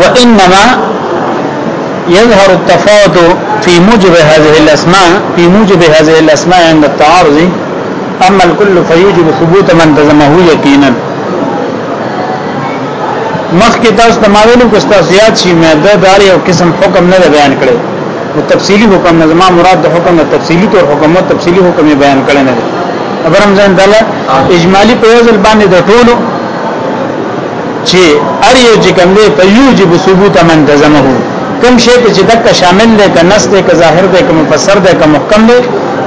وانما يظهر التفاوت في موجب هذه الاسماء في موجب هذه الاسماء عند التعارض اما الكل فيوجب ثبوت من تزمه یقینا مخکې تاسو د ماویلو کو تاسو یاد شي مې د داري او قسم حکم نه بیان کړي او تفصيلي حکم نه زمما مراد د حکم نه تفصيلي تور حکم او تفصيلي حکم بیان کړي نه خبر هم ځان دل اجمالی په ځل باندې د ټولو چې ار یو چې کوم دی په یوجب ثبوت منتظمه کم شی ته چې دک شامل دی که نس دی که ظاهر دی که مفسر دی که محکم دی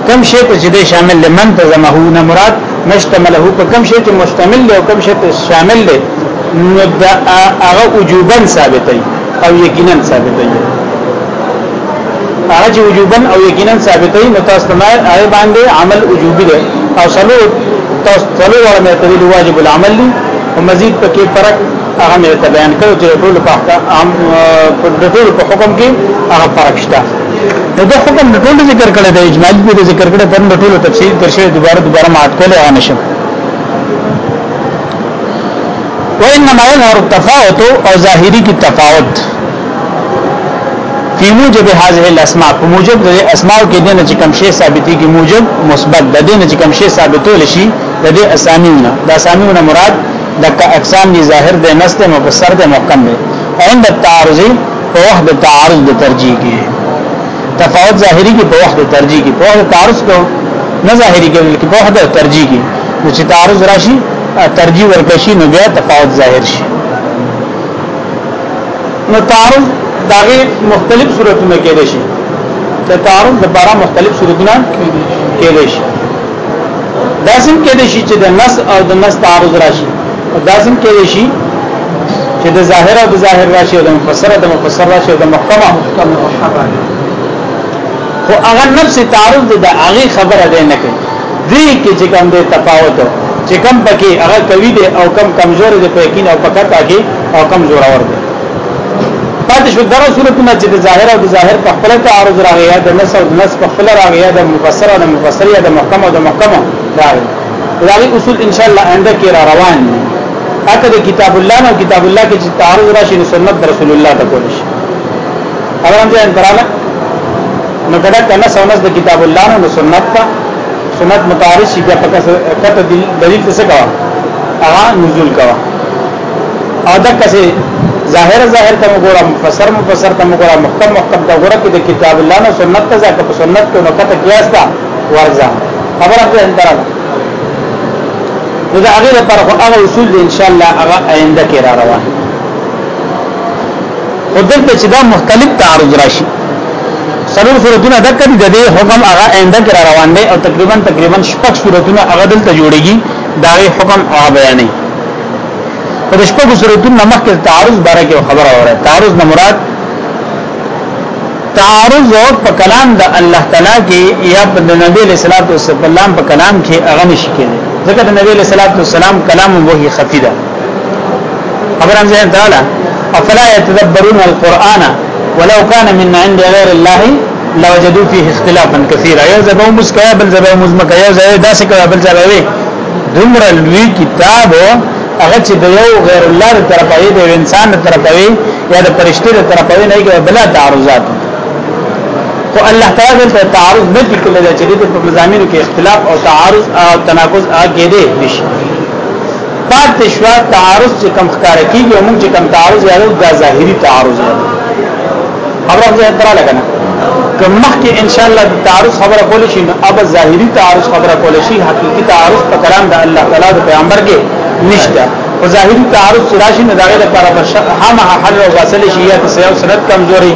کم شی ته چې دی شامل دی منتظمه نه مراد مشتمل هو په کم شی ته مشتمل دی او کم شی ته شامل دی نو دا هغه وجوبا ثابت دی او یقینا ثابت دی هغه چې وجوبا او یقینا ثابت دی نو تاسو ته هغه باندې عمل وجوبي دی او څلور تاسو څلور ورته واجب العمل دی او مزید پکې فرق هغه مې ته بیان کړو چې ټول په عام په ټول په حکم کې هغه فرق شته نو دا حکم د ټول ذکر کړی دی اجماع دې ذکر کړی پر د ټول تفصیل درشه دوباره دوباره مات کوله او نشم وانما يظهر التفاوت او ظاهری کی تفاوت فی موجب هذه الاسماء په موجب د اسماء کې د نه کوم شی ثابتي کې موجب مثبت د دې نه کوم شی ثابتول شي د دې اسامیونه د اسامیونه مراد دک اقسام دی ظاهر دی نست مفسر دی محکم دی عند التعارضی په وحد تعارض د ترجیح کې تفاوت ظاهری کې په وحد ترجیح کې په وحد تعارض کو نه ظاهری کې بلکې په وحد ترجیح کې چې تعارض راشي ترجیح ورکشي نو بیا تفاوت ظاهر شي نو تعارض داغه مختلف صورتونه کېدای شي د تعارض لپاره مختلف صورتونه کېدای شي داسم کېدای شي چې د نس او د نس تعارض راشي داسم کې شي چې د ظاهر او د ظاهر راشي او د مفسر او د مفسر راشي او د محکمه محکمه خو هغه نفس تعارف د هغه خبره ده نه کوي دې کې چې کوم د تفاوت چې کوم پکې هغه کوي دي او کم کمزور دي په یقین او پکا کې او کم زور اور دي پاتې شو دغه صورتونه چې د ظاهر او د ظاهر په خپل تعارض راغی یا د نص او د نص په خپل راغی یا د مفسر او د مفسر یا د محکمه او د محکمه راغی دا اصول ان شاء الله انده کې را روان دي حتی د کتاب الله نو کتاب الله کې چې تعارض راشي نو سنت رسول الله ته کول شي اگر هم ځان دراله نو کدا کله سنت د کتاب الله نو سنت ته سنت متعارض شي بیا پکې کته دلیل څه کوا اغه نزول کوا ادا کسه ظاهر ظاهر ته وګوره مفسر مفسر ته وګوره محکم محکم ته وګوره کې د کتاب الله نو سنت ته ځکه په سنت کې نو کته قیاس تا ورځه خبره ته اندراله نو دا هغه لپاره خو هغه اصول ان شاء الله هغه آینده کې را روان خو دلته چې دا مختلف تعارض راشي سرور صورتونه د کړي د دې حکم هغه آینده کې را روان دي او تقریبا تقریبا شپږ صورتونه هغه دلته جوړيږي دا حکم هغه بیانې په شپږ صورتونو مخکې تعارض باره کې خبره اوره تعارض نه مراد تعارض په کلام د الله تعالی کې یا په نبی صلی الله علیه وسلم په کلام کې هغه نشي کېږي ځکه د نبی صلی الله علیه وسلم کلام وحی خفی ده خبر هم ځین تعالی افلا يتدبرون القرآن ولو كان من عند غير الله لوجدوا فيه اختلافا كثيرا یو زبو مسکیا بل زبو مزمکیا یو زبو داسې کیا بل زبو دومره لوی کتاب هغه چې د یو غیر الله تر طرفه دی انسان تر طرفه یا د فرشتي تر طرفه نه کې بلا تعارضات خو الله تعالی دلته تعارض نه کړل دا چې د مزامینو کې اختلاف او تعارض او تناقض اګه دي نشي پات شوا تعارض چې کم ښکار کیږي موږ چې کم تعارض یادو دا ظاهري تعارض دی خبره ځه تر لګنه کمخ کې ان شاء الله تعارض خبره کول شي نو اب ظاهري تعارض خبره کول شي حقيقي تعارض په کلام د الله تعالی د پیغمبر کې نشته او ظاهري تعارض سراشي نه داغه لپاره هم حل او واسل شي یا تسیو سنت کمزوري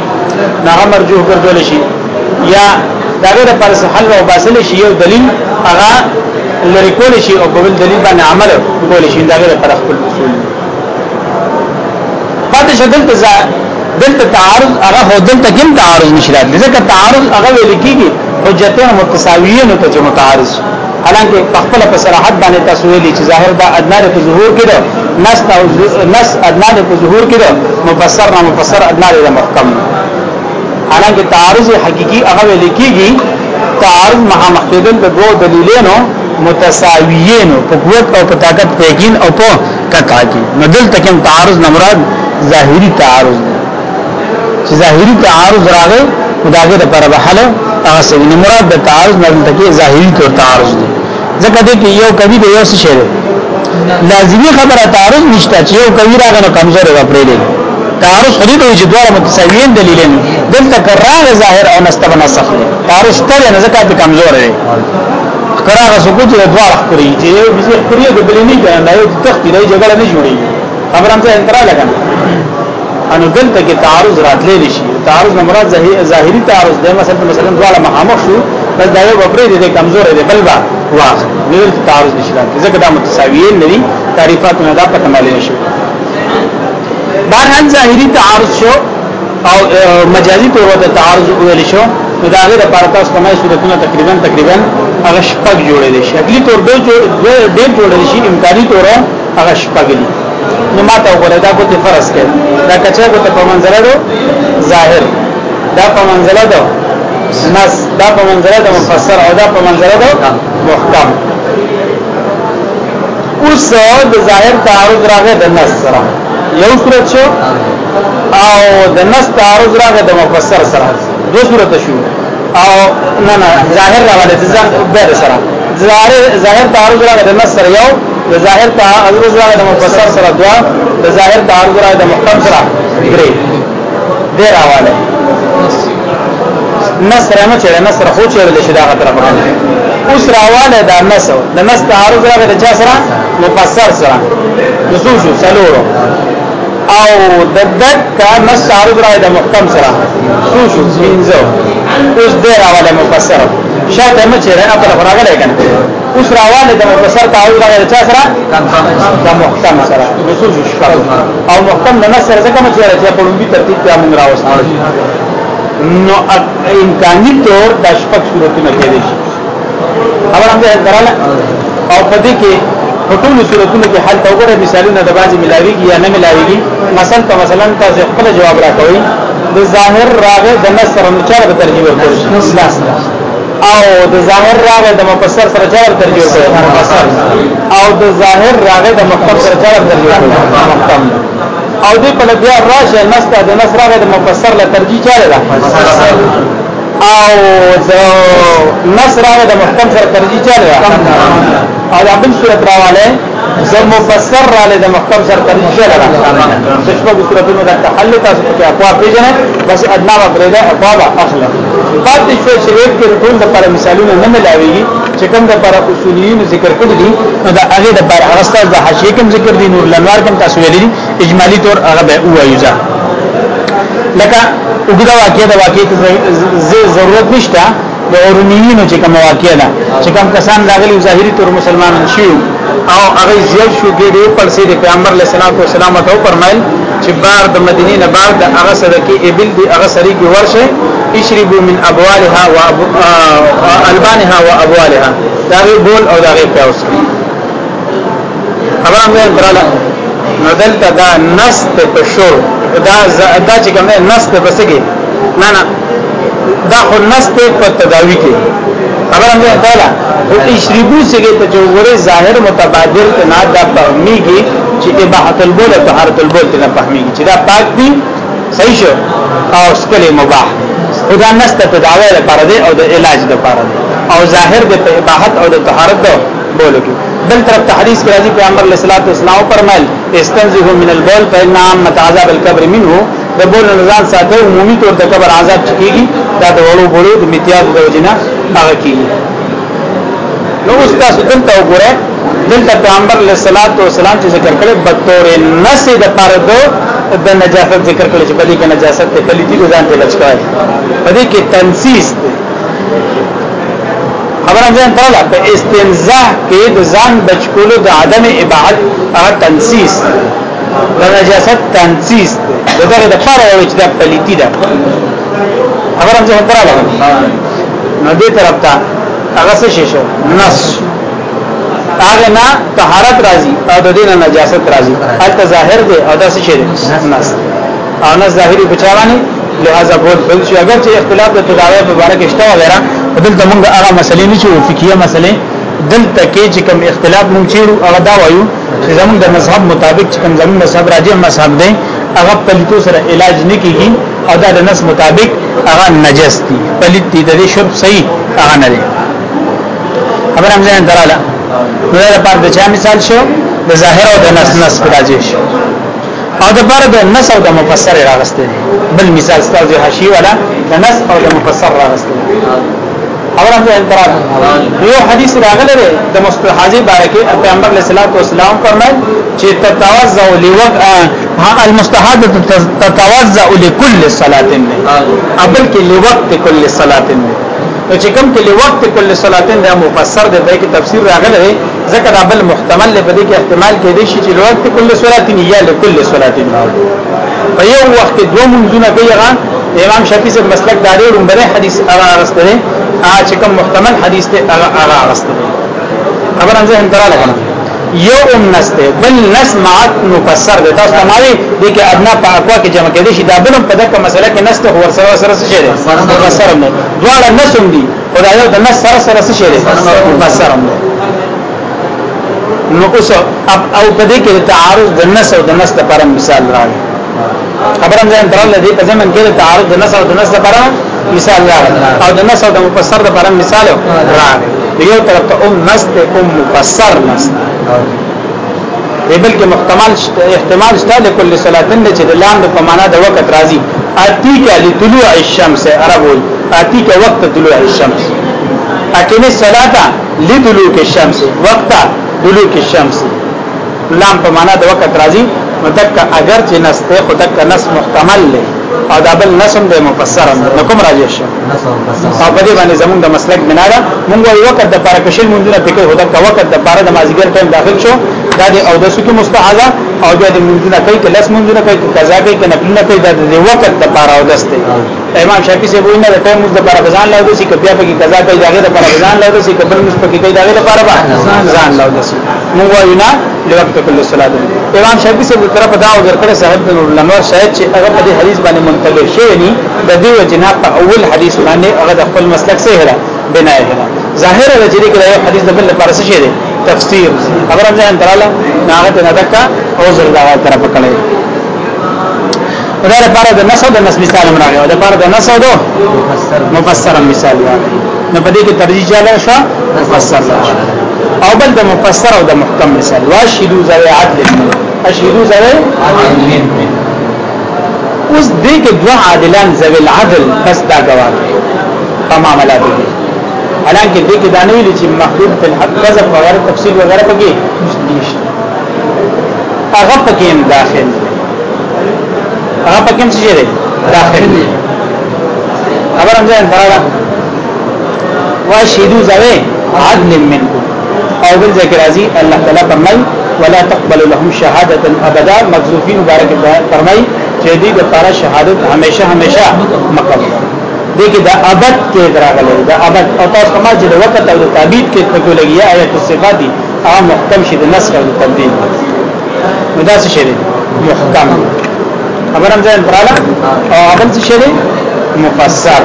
نه مرجوح ګرځول شي یا داغه د پر حل او باسل شي یو دلیل هغه لري کول شي او په دلیل باندې عمل کول شي داغه د پر خپل اصول پاتې شدل ته دلته تعارض هغه هودل ته کوم تعارض نشي راځي ځکه تعارض هغه ویل کیږي حجتین متساویین ته چې متعارض حالانکه په خپل په صراحت باندې تاسو ویلي چې ظاهر دا ادنا په ظهور کې ده نس او نس ادنا په ظهور کې ده مفسر نه مفسر ادنا له محکم نه حالانکه تعارض حقيقي هغه لیکيږي تعارض مها مقصودن د دوه دلیلونو متساویین په قوت او په طاقت په یقین او په ککا کې نو دلته کوم تعارض نه مراد ظاهري تعارض دی چې ظاهري تعارض راغی مداګه د پر بحاله هغه سوي نه مراد د تعارض نه دلته کې ظاهري تور تعارض دی ځکه دې کې یو کوي د یو څه شی لازمی خبره تعارض نشته چې یو کوي راغنه کمزور و پرې دی تعارض خو دې به چې دوه متساویین دلیلین دلته کراغ ظاهر او نسب نسخ تعارض تر نه زکات کمزور دی کراغ سکوت د دوه خپري چې یو بيزي خپري د بلینی کنه نه یو تخت نه جګړه نه جوړي خبر هم څه انترا لګنه انو دلته کې تعارض راتلې نشي تعارض نه مراد ظاهري تعارض دی مثلا مثلا دوه مخامخ شو بس دا یو بپری دي کمزور دی بل با واخ نور تعارض نشي ځکه دا متساویین نه دي تعریفات نه دا پته مالي نشي بارحال ظاهری تعارض شو او مجازي تور ته تعارض ویل شو دا غیر لپاره تاسو کومه صورتونه تقریبا تقریبا هغه شپږ جوړې دي شکلي تور به ډېر جوړې شي امکاني تور هغه شپږ دي نو ماته وګوره دا کوته فرض کړ دا کچا کوته په منځله دو ظاهر دا په منځله دو نص دا په منځله دو مفسر او دا په منځله دو محکم اوس د ظاهر تعارض راغی د نص سره یو صورت شو او د نس تعارض راغه د مفسر سره دو صورت شو او نه نه ظاهر راغله د ظاهر سره ظاهر ظاهر تعارض راغه د نس سره یو د ظاهر تعارض راغه د مفسر سره دوا د ظاهر تعارض راغه د محکم سره درې ډیر حواله نصر نه چیرې نصر خو چیرې شي دا طرف باندې اوس راواله دا نصر د نصر تعارض راغه د چا سره مفسر سره نصوص سلوړو او د دک نص عرض راي د محکم سره شو شو زینځو اوس دې راواله مفسر شاته مې چیرې نه پر راغلی کنه اوس راواله د مفسر تعوذ راغلی چا سره د محکم سره شو شو او محکم د نص سره څنګه چیرې چې په لومبي ترتیب ته موږ راوستل نو امکاني طور د شپږ صورتونه کې دي خبر هم دراله او په دې کې په ټول صورتونو کې حل ته وګوره مثالونه د بازي ملاويږي یا نه ملاويږي مثلا ته مثلا تاسو خپل جواب راکوي د ظاهر راغه د نص سره مچار به ترجیح ورکړي او د ظاهر راغه د مفسر سره چار ترجیح ورکړي او د ظاهر راغه د مختصر سره چار ترجیح ورکړي او دې په بیا راشه نص ته د نص راغه د مفسر له ترجیح چاره ده او د نص راغه د مختصر سره ترجیح چاره ده او دا بل صورت راواله زم مفسر را له د مختم سر تر مشال را شپه د صورتونو د تحلل تاسو ته اقوا پیژنه بس ادنا و بریده اقوا اخلا بعد د شپه شریف کې ټول د پر مثالونه نه ملاويږي چې کوم د پر اصولین ذکر کړی دي نو دا هغه د پر هغه ستاسو د حشی کوم ذکر دي نور لنوار کوم تاسو ویلي اجمالی طور هغه به وایو ځکه لکه وګړه واقعي د واقعي ضرورت نشته د اورنیینو چې کوم واقع ده چې کوم کسان راغلي ظاهري تور مسلمانان شي او هغه زیات شو ګډي پر سي د پیغمبر علیه السلام او فرمایل چې بار د مدینې نه بار د هغه سره کې ایبل دی هغه سره کې ورشه اشربوا من ابوالها و البانها و ابوالها دا بول او دا غیر پیاوس خبره مې دراله نو دلته دا نست په شور دا دا چې کوم نست په سګي نه نه دا خو نس ته په تداوی کې خبر هم ده دا او تشریبو سګه ته جو غره ظاهر متبادل ته نه دا فهميږي چې اباحه البول او طهارت البول ته نه فهميږي چې دا پاک دي صحیح شو او سکل مباح خدا نس ته تداوی لپاره دی او د علاج لپاره دی او ظاهر د اباحت او د طهارت بولو کې بل طرف ته حدیث کې راځي پیغمبر علیه الصلاۃ والسلام فرمایل استنزه من البول فإن عامة عذاب القبر منه د بول نزال ساتي عمومي تور د قبر عذاب کیږي دا د وړو بړو د میتیاب د وجنا هغه کیږي نو اوس تاسو دلته وګورئ دلته پیغمبر علیه الصلاۃ والسلام چې ذکر کړي بطور نس د پردو د نجاست ذکر کړي چې بلی کې نجاست ته کلی دي ځان ته لچکای په دې کې تنسیس دی خبره ځان تراله په استنزاح کې د ځان بچکولو د عدم اباحت هغه تنسیس دی دا نجاست تنسیس دی دغه د پاره یو چې د پلیتی ده خبرم زه درا لګم نو دې طرف ته هغه څه شي شو نص هغه نه طهارت راځي او د دې نه نجاست راځي البته ظاهر دی او دا څه شي نص او نه ظاهري بچاوانی لہذا بول بل شو اگر چې اختلاف د تداوی مبارک اشته وغیرہ دلته موږ هغه مسلې نه چې فقهي مسلې دلته کې چې کوم اختلاف موږ چیرو هغه دا وایو چې زمونږ د مذهب مطابق چې کوم زمونږ مذهب راځي مذهب دی هغه پلیتو سره علاج نه کیږي او دا د نس مطابق هغه نجس دي پلیت دي د شرب صحیح هغه نه دي خبر هم ځان دراله نو دا پر د چا مثال شو د ظاهر او د نس نس راځي شو او د بار د نس او د مفسر راغسته بل مثال ستاسو حشی ولا د نس او د مفسر راغسته خبره ته انتراض یو حدیث راغلی دی د مستحاجه بارکه پیغمبر علیه الصلاه والسلام فرمایي چې تتوزع لوقع هغه المستحاده تتوزع لكل صلاه قبل کې لوقت كل صلاه نو چې کوم کې لوقت كل صلاه دا مفسر دی دای کی تفسیر راغلی دی ځکه دا بل محتمل په دې کې احتمال کې دی چې لوقت كل صلاه یا لكل صلاه په یو وخت دوه منځونه کوي امام شافعي سے مسلک داري ورمبره حدیث اغا راستره ا چې کوم محتمل حدیث ته هغه هغه واستو خبره زه درا لګم یو ام نسته بل نس معت مفسر ده تاسو تمامي دي کې ادنا په اقوا کې جمع کېدې شي دا بل په دغه مسله کې نسته ور سره سره څه شي مفسر نه دواړه نسوم دي خدای د نس سره سره څه شي مفسر نه نو اوس او په دې کې تعارض د نس او د نس لپاره مثال راغلی خبرم ځان درل دي په ځمن کې تعارض د نس او د نس لپاره مثال راغله او د نس او د مفسر د پرم مثال راغله یو طرف ته ام نست ام مفسر نست بلکې محتمل احتمال شته لكل صلاه چې د لاند په معنا د وخت راځي اتی کا لطلوع الشمس عرب وي اتی کا وقت طلوع الشمس اکن الصلاه لطلوع الشمس وقت طلوع الشمس لام په معنا د وخت راځي مدک اگر چې نسته خو تک نس محتمل لري او دا بل نسم د مفسر نو کوم راځي شي او په دې باندې زمونږ د مسلک بنا ده مونږ یو وخت د بارکشل مونږ نه پکې هدا کا وخت د بار د مازیګر ټیم داخل شو دا د او د سکه مستحاله او بیا د مونږ نه کوي کله مونږ نه کوي قضا کوي کنه بل نه کوي دا د وخت د بار او دسته امام شافعي سے وینه د ټیم د بار غزان لاو دسی کبیا پکې قضا کوي داغه د بار غزان لاو دسی کبل مس پکې کوي داغه د بار غزان لاو دسی مونږ وینا لوقت کل صلاه امام شافعي سره طرف دا او درکړه صاحب بن الانوار شاید چې هغه په دې حدیث باندې منتبه شي نه د دې وجنه په اول حدیث باندې هغه د خپل مسلک سره هره بنا یې هره ظاهر د جری کله یو حدیث د بل لپاره څه شي دی تفسیر خبر هم ځان تراله ناغه ته دکا او زر دا طرف کړي دا لپاره د نسو د نس مثال راغلی دا لپاره د نسو د مفسر مفسر مثال راغلی نو په دې کې ترجیح جاله شو مفسر راغلی او بل د مفسر او د محکم مثال واشهدو ذوي عدل اشهدو ذوي عدل اوس دې کې دوه عادلان ذوي العدل پس دا ګواه په معاملات کې حالانکه دې کې دا نه ویل چې محدود په حق کذب وغیرہ تفصیل وغیرہ پکې نشته هغه پکې داخل هغه پکې څه دی داخل خبر هم ځان درا واشهدو ذوي عدل منکم او بل ذکر ازي الله تعالی فرمای ولا تقبل لهم شهاده ابدا مغذوفين مبارک فرمای چې دې د طاره شهادت هميشه هميشه مقبول دي کې د ابد کې دراغله د ابد او تاسو کما چې د وخت او د تعبید کې څه لګي آیت الصفات دي هغه محکم شي د نسخ او تبديل نو دا څه شي محکم خبر هم ځان پراله او اول څه شي مفسر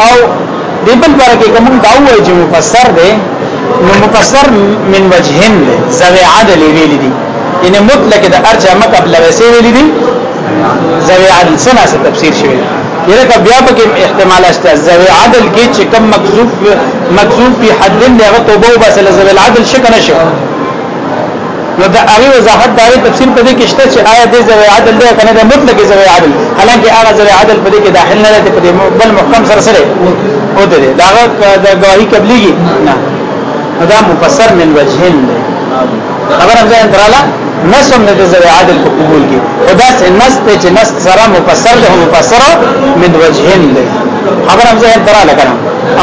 او دی بل بار کې کوم دا وایي چې مفسر دی نو مفسر من وجهین زوی عدل ویل دي ان مطلق د ارجع مطلب لوسه ویل دي زوی عدل سنا څه تفسیر شوی یره کا بیا پکې احتمال شته زوی عدل کې چې کم مکذوب مکذوب په حد نه غتوبه وبس زوی العدل شکنه شو نو دا هغه وضاحت داري تفصیل پدې کې شته چې آیا د زوی عدل دی کنه د مطلق زوی عدل حالانکه هغه زوی عدل پدې کې داخل نه دی پدې بل محکم سره سره مشهود دی دا د گواہی قبليږي نه دا مفسر من وجهين دی خبر امزه اندراله نسم نه زوی عادل په قبول کی خدا سے نس ته چې نس سره مفسر له مفسر من وجهين دی خبر امزه اندراله کړه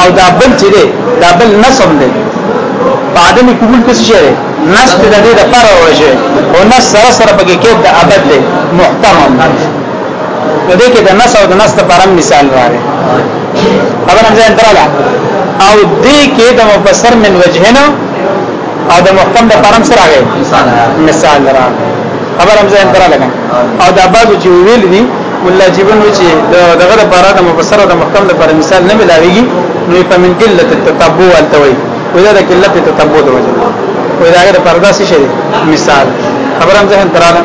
او دا بل چې دی دا بل نسم دی بعد می قبول کس شي نس ته د دې لپاره وشه او نس سره سره پکې کې د ابد دی محترم دی دې کې د نس او د نس لپاره مثال راغلی خبر هم ځان تراله او دې کې د مفسر من وجهنه او د محکم د پرم سره راغی مثال را خبر هم ځان تراله او د اباظ چې ویل دي ولا جیبن چې دغه لپاره د مفسر د محکم لپاره مثال نه ملاويږي نو په من قله التتبع التوي ودا د قله التتبع د وجه ودا د پرداسي شي مثال خبر هم ځان تراله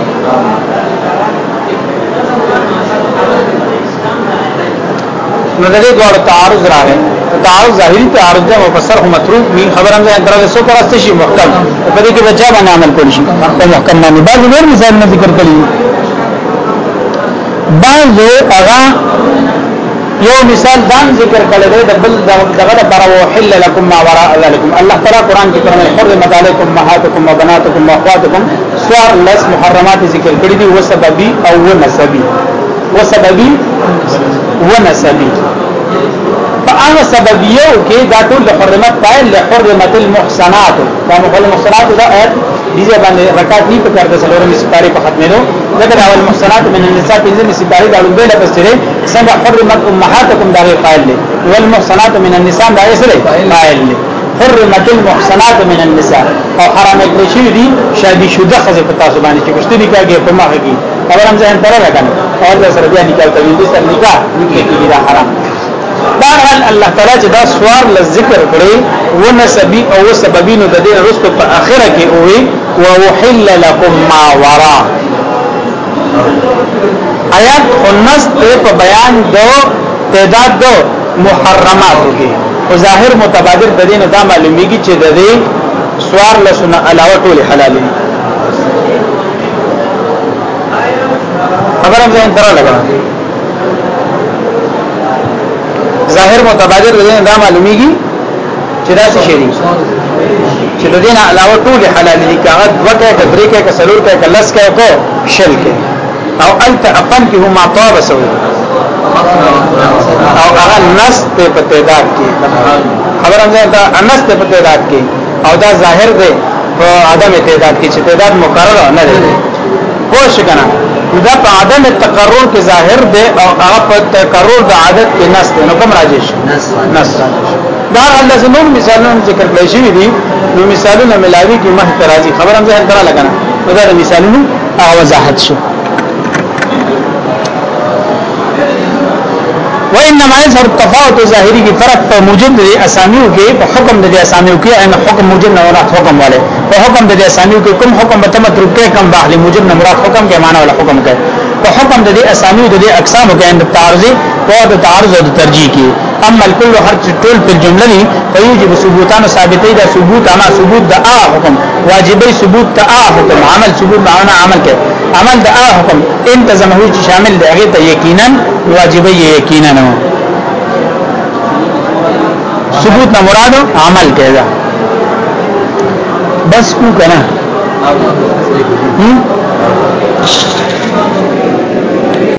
نو د دې دوه تعارض راغی تعارض ظاهری تعارض ده مفسر هم متروک می خبر هم انتر له سو پرسته شي محکم په دې کې بچا باندې عمل کول شي محکم باندې بعض نور مثال نه ذکر کړی بعض هغه یو مثال ځان ذکر کړل دی د بل دغه لپاره وحل لكم ما وراء ذلكم الله تعالی قران کې فرمایي حرمت علیکم امهاتکم وبناتکم واخواتکم سوار لس محرمات ذکر کړی دي وسببي او ونسبي وسببي ونسبي هغه سببیو کې دا ټول حرمت فاعل له حرمت المحصنات دا مخل المحصنات دا آیت دې باندې رکعت نه پکار د سلورمې سپاره په ختمېلو ذکر او المحصنات من النساء پنځمې سپاره دا لومبه له پسره څنګه حرمت امهاتکم دا فاعل دی والمحصنات من النساء دا یې سره فاعل دی حرمت المحصنات من النساء او حرام کړی شي دي شادي شوده خزه په تاسو باندې چې کشته نکاحږي په ماږي خبرم ځان تر راکنه او سره بیا نکاح کوي دې سره نکاح نکاح کیږي دا حرام بهرحال الله تعالی چې دا سوار ل ذکر کړي و نسبی او سببینو د دې رسو په اخره کې وي او وحل لكم ما ورا آیات 19 په بیان دو تعداد دو محرمات کې او ظاهر متبادر د دې نه دا معلومیږي چې د دې سوار له سن علاوه ټول حلال دي خبر هم ځان تر لګا ظاهر متبادر دې دا معلومیږي چې دا څه شي چې د دین علاوه ټول حلال دي کاغه دوته کبریکه کسلور کې کلس کې کو شل کې او انت اقم کې هم طاب سوي او هغه نس ته په تعداد کې خبر هم دا انس ته په تعداد کې او دا ظاهر دی په عدم تعداد کې چې تعداد مقرره نه دی پوه شي کنه دا په عدم تقرر کې ظاهر دی او هغه په تقرر د عادت کې نس دی نو کوم راځي نس دا الله زمون مثالونه ذکر کړی شي دي نو مثالونه ملاوي کې مه ترازي خبر هم ځان درا لګنه نو دا مثالونه او وضاحت شو وانما يظهر التفاوت ظاهري کی فرق موجود دي اسامیو کې په حکم دي اسامیو کې ان حکم موجود نه او حکم والے په حکم د اسامیو کې کوم حکم به متروک کې کوم باهله موجب نه مراد حکم کې معنا ولا حکم کې په حکم د اسامیو د اقسام کې اند تعارضي او د تعارض او د ترجیح کې اما الكل هر ټول په جمله دي فیوجب ثبوتان ثابتې دا ثبوت اما ثبوت د ا حکم واجبې ثبوت ته ا حکم عمل ثبوت معنا عمل کې عمل د ا حکم انتظم هو چې شامل دی هغه ته یقینا واجبې یقینا نو ثبوت نه مراد عمل کې ده بس کو کنه